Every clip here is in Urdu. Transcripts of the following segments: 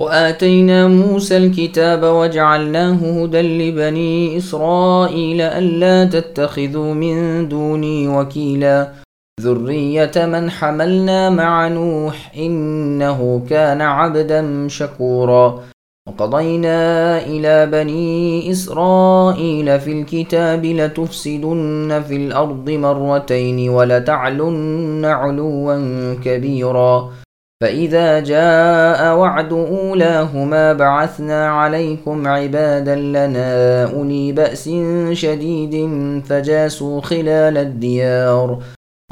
وآتينا موسى الكتاب وجعلناه هدى لبني إسرائيل ألا تتخذوا من دوني وكيلا. ذرية من حملنا مع نوح إنه كان عبدا شكورا. وقضينا إلى بني إسرائيل في الكتاب لتفسدن في الأرض مرتين ولتعلن علوا كبيرا. فإذا جاء وعد أولاهما بعثنا عليكم عبادا لنا أولي بأس شديد فجاسوا خلال الديار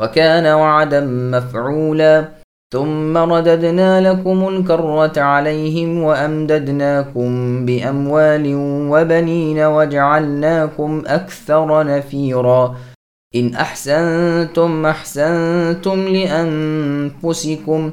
وكان وعدا مفعولا ثم رددنا لكم الكرة عليهم وأمددناكم بأموال وبنين وجعلناكم أكثر نفيرا إن أحسنتم أحسنتم لأنفسكم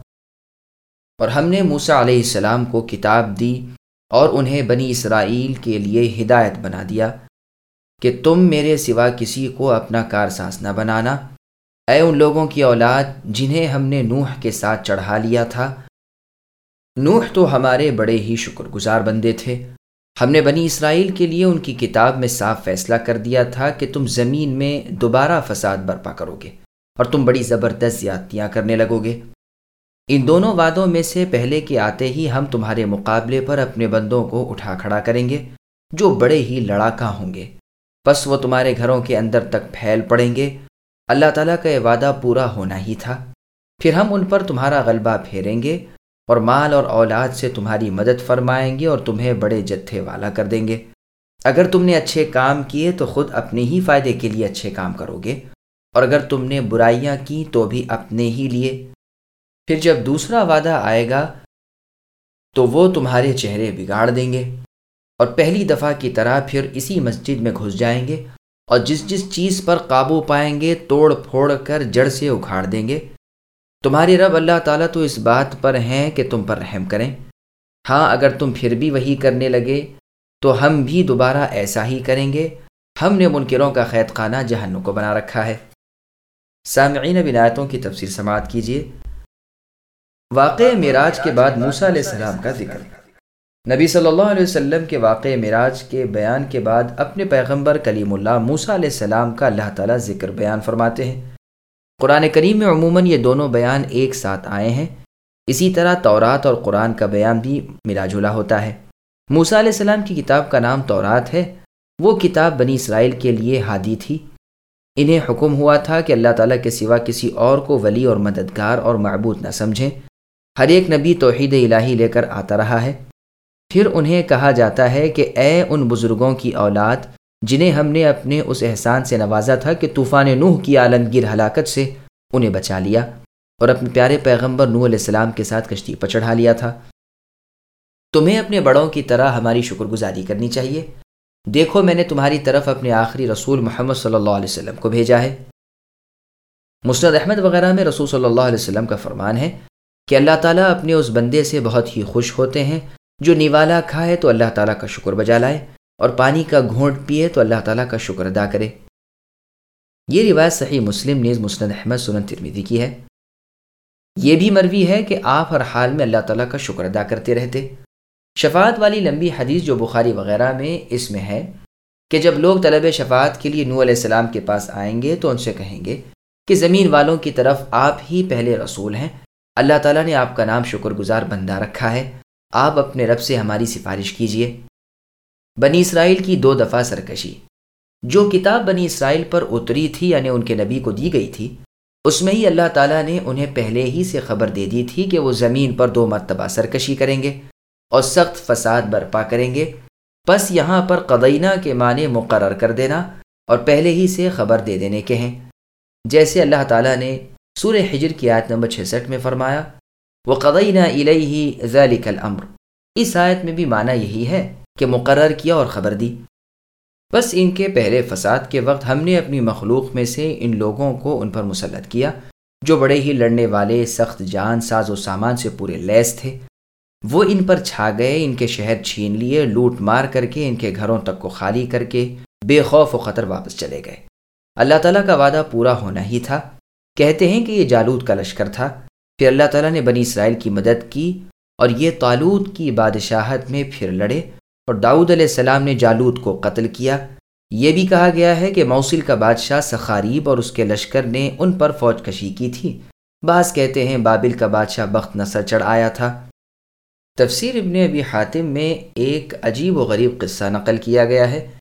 اور ہم نے موسا علیہ السلام کو کتاب دی اور انہیں بنی اسرائیل کے لیے ہدایت بنا دیا کہ تم میرے سوا کسی کو اپنا کار ساز نہ بنانا۔ اے ان لوگوں کی اولاد جنہیں ہم نے نوح کے ساتھ چڑھا لیا تھا۔ نوح تو ہمارے بڑے ہی شکر گزار بندے تھے۔ ہم نے بنی اسرائیل کے لیے ان کی کتاب میں صاف فیصلہ کر دیا تھا کہ تم زمین میں دوبارہ فساد برپا کرو گے اور تم بڑی زبردست زیادتیاں کرنے لگو گے۔ ان دونوں وعدوں میں سے پہلے کے آتے ہی ہم تمہارے مقابلے پر اپنے بندوں کو اٹھا کھڑا کریں گے، جو بڑے ہی لڑاکا ہوں گے۔ بس وہ تمہارے گھروں کے اندر تک پھیل پڑیں گے۔ اللہ تعالیٰ کا یہ وعدہ پورا ہونا ہی تھا۔ پھر ہم ان پر تمہارا غلبہ پھیریں گے اور مال اور اولاد سے تمہاری مدد فرمائیں گے اور تمہیں بڑے جتھے والا کر دیں گے۔ اگر تم نے اچھے کام کیے تو خود اپنے ہی فائدے کے لیے اچھے کام کرو گے۔ اور اگر تم نے برائیاں کی تو بھی اپنے ہی لیے۔ پھر جب دوسرا وعدہ آئے گا، تو وہ تمہارے چہرے بگاڑ دیں گے اور پہلی دفعہ کی طرح پھر اسی مسجد میں گھس جائیں گے اور جس جس چیز پر قابو پائیں گے، توڑ پھوڑ کر جڑ سے اکھاڑ دیں گے۔ تمہاری رب اللہ تعالیٰ تو اس بات پر ہیں کہ تم پر رحم کریں۔ ہاں اگر تم پھر بھی وہی کرنے لگے، تو ہم بھی دوبارہ ایسا ہی کریں گے۔ ہم نے منکروں کا قید خانہ جہنم کو بنا رکھا ہے۔ سامعین بنایتوں کی تفصیل سماعت کیجیے۔ واقع معراج کے بعد موسا علیہ السلام کا ذکر۔ نبی صلی اللہ علیہ وسلم کے واقع معراج کے بیان کے بعد اپنے پیغمبر کلیم اللہ موسا علیہ السلام کا اللہ تعالیٰ ذکر بیان فرماتے ہیں۔ قرآن کریم میں عموماً یہ دونوں بیان ایک ساتھ آئے ہیں۔ اسی طرح تورات اور قرآن کا بیان بھی ملا جلا ہوتا ہے۔ موسا علیہ السلام کی کتاب کا نام تورات ہے۔ وہ کتاب بنی اسرائیل کے لیے ہادی تھی۔ انہیں حکم ہوا تھا کہ اللہ تعالیٰ کے سوا کسی اور کو ولی اور مددگار اور معبود نہ سمجھیں۔ ہر ایک نبی توحید الہی لے کر آتا رہا ہے۔ پھر انہیں کہا جاتا ہے کہ اے ان بزرگوں کی اولاد، جنہیں ہم نے اپنے اس احسان سے نوازا تھا کہ طوفان نوح کی عالمگیر ہلاکت سے انہیں بچا لیا اور اپنے پیارے پیغمبر نوح علیہ السلام کے ساتھ کشتی پر چڑھا لیا تھا۔ تمہیں اپنے بڑوں کی طرح ہماری شکر گزاری کرنی چاہیے۔ دیکھو، میں نے تمہاری طرف اپنے آخری رسول محمد صلی اللہ علیہ وسلم کو بھیجا ہے۔ مسرد احمد وغیرہ میں رسول صلی اللہ علیہ وسلم کا فرمان ہے۔ کہ اللہ تعالیٰ اپنے اس بندے سے بہت ہی خوش ہوتے ہیں جو نیوالا کھائے تو اللہ تعالیٰ کا شکر بجا لائے اور پانی کا گھونٹ پیے تو اللہ تعالیٰ کا شکر ادا کرے۔ یہ روایت صحیح مسلم نیز مسند احمد سنن ترمیدی کی ہے۔ یہ بھی مروی ہے کہ آپ ہر حال میں اللہ تعالیٰ کا شکر ادا کرتے رہتے۔ شفاعت والی لمبی حدیث جو بخاری وغیرہ میں اس میں ہے کہ جب لوگ طلب شفاعت کے لیے نو علیہ السلام کے پاس آئیں گے تو ان سے کہیں گے کہ زمین والوں کی طرف آپ ہی پہلے رسول ہیں۔ اللہ تعالیٰ نے آپ کا نام شکر گزار بندہ رکھا ہے۔ آپ اپنے رب سے ہماری سفارش کیجیے بنی اسرائیل کی دو دفعہ سرکشی۔ جو کتاب بنی اسرائیل پر اتری تھی یعنی ان کے نبی کو دی گئی تھی، اس میں ہی اللہ تعالیٰ نے انہیں پہلے ہی سے خبر دے دی تھی کہ وہ زمین پر دو مرتبہ سرکشی کریں گے اور سخت فساد برپا کریں گے۔ بس یہاں پر قدینہ کے معنی مقرر کر دینا اور پہلے ہی سے خبر دے دینے کے ہیں جیسے اللہ تعالیٰ نے سور حجر کی آیت نمبر 66 میں فرمایا وہ قدینہ الہی ذالک الامر اس آیت میں بھی معنی یہی ہے کہ مقرر کیا اور خبر دی۔ بس ان کے پہلے فساد کے وقت ہم نے اپنی مخلوق میں سے ان لوگوں کو ان پر مسلط کیا، جو بڑے ہی لڑنے والے، سخت جان ساز و سامان سے پورے لیس تھے۔ وہ ان پر چھا گئے، ان کے شہر چھین لیے، لوٹ مار کر کے ان کے گھروں تک کو خالی کر کے بے خوف و خطر واپس چلے گئے۔ اللہ تعالیٰ کا وعدہ پورا ہونا ہی تھا۔ کہتے ہیں کہ یہ جالود کا لشکر تھا۔ پھر اللہ تعالیٰ نے بنی اسرائیل کی مدد کی اور یہ تالود کی بادشاہت میں پھر لڑے اور داؤد علیہ السلام نے جالود کو قتل کیا۔ یہ بھی کہا گیا ہے کہ موصل کا بادشاہ سخاریب اور اس کے لشکر نے ان پر فوج کشی کی تھی۔ بعض کہتے ہیں بابل کا بادشاہ بخت نصر چڑھ آیا تھا۔ تفسیر ابن ابی حاتم میں ایک عجیب و غریب قصہ نقل کیا گیا ہے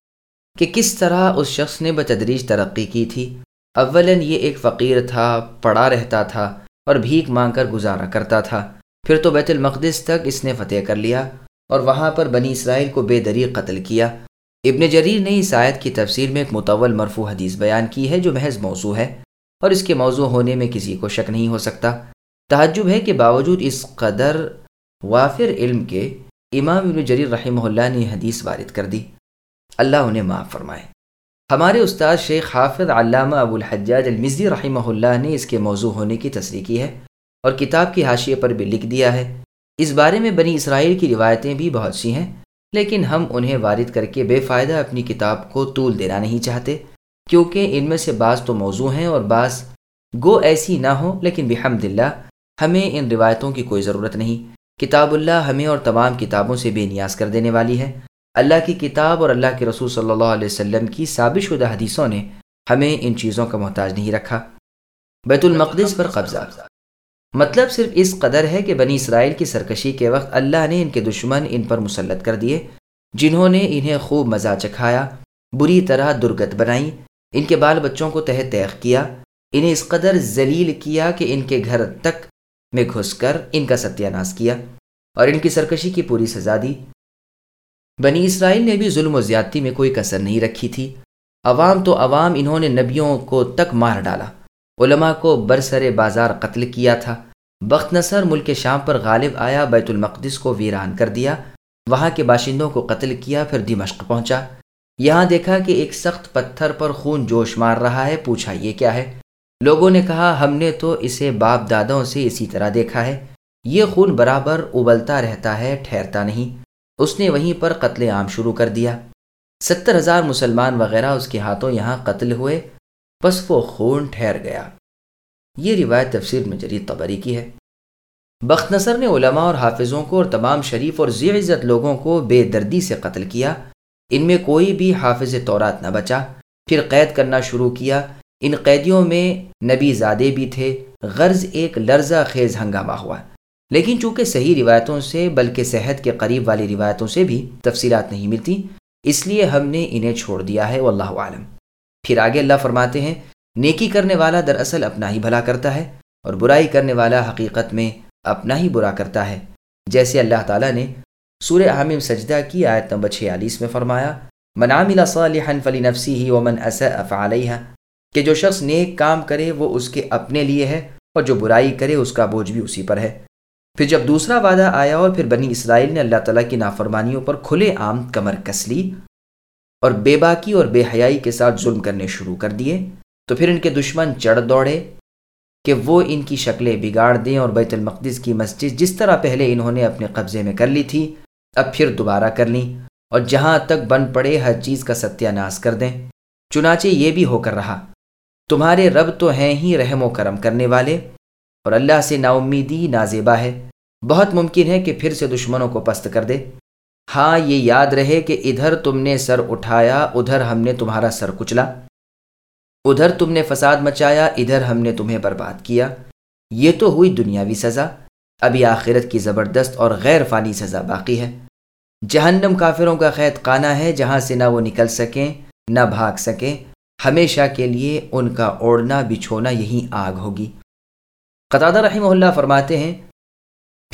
کہ کس طرح اس شخص نے بتدریج ترقی کی تھی۔ اولاً یہ ایک فقیر تھا، پڑا رہتا تھا اور بھیک مانگ کر گزارا کرتا تھا۔ پھر تو بیت المقدس تک اس نے فتح کر لیا اور وہاں پر بنی اسرائیل کو بے دری قتل کیا۔ ابن جریر نے اس آیت کی تفسیر میں ایک متول مرفوع حدیث بیان کی ہے جو محض موضوع ہے اور اس کے موضوع ہونے میں کسی کو شک نہیں ہو سکتا۔ تعجب ہے کہ باوجود اس قدر وافر علم کے امام ابن جریر رحمہ اللہ نے حدیث وارد کر دی۔ اللہ انہیں معاف فرمائے۔ ہمارے استاد شیخ حافظ علامہ ابو الحجاج المزی رحمہ اللہ نے اس کے موضوع ہونے کی تصریح کی ہے اور کتاب کی حاشیے پر بھی لکھ دیا ہے۔ اس بارے میں بنی اسرائیل کی روایتیں بھی بہت سی ہیں، لیکن ہم انہیں وارد کر کے بے فائدہ اپنی کتاب کو طول دینا نہیں چاہتے، کیونکہ ان میں سے بعض تو موضوع ہیں اور بعض گو ایسی نہ ہو لیکن بحمد اللہ ہمیں ان روایتوں کی کوئی ضرورت نہیں۔ کتاب اللہ ہمیں اور تمام کتابوں سے بے نیاز کر دینے والی ہے۔ اللہ کی کتاب اور اللہ کے رسول صلی اللہ علیہ وسلم کی ثابت شدہ حدیثوں نے ہمیں ان چیزوں کا محتاج نہیں رکھا۔ بیت المقدس پر قبضہ۔ مطلب صرف اس قدر ہے کہ بنی اسرائیل کی سرکشی کے وقت اللہ نے ان کے دشمن ان پر مسلط کر دیے، جنہوں نے انہیں خوب مزہ چکھایا، بری طرح درگت بنائی، ان کے بال بچوں کو تہ تیخ کیا، انہیں اس قدر ذلیل کیا کہ ان کے گھر تک میں گھس کر ان کا ستیہ ناس کیا اور ان کی سرکشی کی پوری سزا دی۔ بنی اسرائیل نے بھی ظلم و زیادتی میں کوئی کسر نہیں رکھی تھی۔ عوام تو عوام انہوں نے نبیوں کو تک مار ڈالا۔ علماء کو برسر بازار قتل کیا تھا۔ بخت نصر ملک شام پر غالب آیا، بیت المقدس کو ویران کر دیا۔ وہاں کے باشندوں کو قتل کیا، پھر دمشق پہنچا۔ یہاں دیکھا کہ ایک سخت پتھر پر خون جوش مار رہا ہے۔ پوچھا یہ کیا ہے؟ لوگوں نے کہا، ہم نے تو اسے باپ دادوں سے اسی طرح دیکھا ہے۔ یہ خون برابر ابلتا رہتا ہے، ٹھہرتا نہیں۔ اس نے وہیں پر قتل عام شروع کر دیا۔ ستر ہزار مسلمان وغیرہ اس کے ہاتھوں یہاں قتل ہوئے۔ بس وہ خون ٹھہر گیا۔ یہ روایت تفسیر میں جرید تبری کی ہے۔ بخت نصر نے علماء اور حافظوں کو اور تمام شریف اور ذی عزت لوگوں کو بے دردی سے قتل کیا۔ ان میں کوئی بھی حافظ تورات نہ بچا۔ پھر قید کرنا شروع کیا۔ ان قیدیوں میں نبی زادے بھی تھے۔ غرض ایک لرزہ خیز ہنگامہ ہوا۔ لیکن چونکہ صحیح روایتوں سے بلکہ صحت کے قریب والی روایتوں سے بھی تفصیلات نہیں ملتی، اس لیے ہم نے انہیں چھوڑ دیا ہے، واللہ عالم پھر آگے اللہ فرماتے ہیں، نیکی کرنے والا دراصل اپنا ہی بھلا کرتا ہے اور برائی کرنے والا حقیقت میں اپنا ہی برا کرتا ہے۔ جیسے اللہ تعالیٰ نے سورہ حامم سجدہ کی آیت نمبر چھیالیس میں فرمایا، من عمل صالحا فلنفسه ومن اساء فعليها کہ جو شخص نیک کام کرے، وہ اس کے اپنے لیے ہے اور جو برائی کرے، اس کا بوجھ بھی اسی پر ہے۔ پھر جب دوسرا وعدہ آیا اور پھر بنی اسرائیل نے اللہ تعالیٰ کی نافرمانیوں پر کھلے عام کمر کس لی اور بے باکی اور بے حیائی کے ساتھ ظلم کرنے شروع کر دیے، تو پھر ان کے دشمن چڑھ دوڑے کہ وہ ان کی شکلیں بگاڑ دیں اور بیت المقدس کی مسجد جس طرح پہلے انہوں نے اپنے قبضے میں کر لی تھی، اب پھر دوبارہ کر لیں اور جہاں تک بن پڑے ہر چیز کا ستیہ ناس کر دیں۔ چنانچہ یہ بھی ہو کر رہا، تمہارے رب تو ہیں ہی رحم و کرم کرنے والے اور اللہ سے نا امیدی نازیبا ہے۔ بہت ممکن ہے کہ پھر سے دشمنوں کو پست کر دے۔ ہاں یہ یاد رہے کہ ادھر تم نے سر اٹھایا، ادھر ہم نے تمہارا سر کچلا۔ ادھر تم نے فساد مچایا، ادھر ہم نے تمہیں برباد کیا۔ یہ تو ہوئی دنیاوی سزا۔ ابھی آخرت کی زبردست اور غیر فانی سزا باقی ہے۔ جہنم کافروں کا قید خانہ ہے، جہاں سے نہ وہ نکل سکیں، نہ بھاگ سکیں۔ ہمیشہ کے لیے ان کا اوڑھنا، بچھونا یہی آگ ہوگی۔ قطع رحمہ اللہ فرماتے ہیں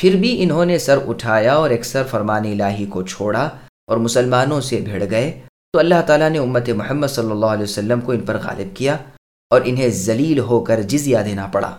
پھر بھی انہوں نے سر اٹھایا اور اکثر فرمان الہی کو چھوڑا اور مسلمانوں سے بھیڑ گئے، تو اللہ تعالیٰ نے امت محمد صلی اللہ علیہ وسلم کو ان پر غالب کیا اور انہیں ذلیل ہو کر جزیہ دینا پڑا۔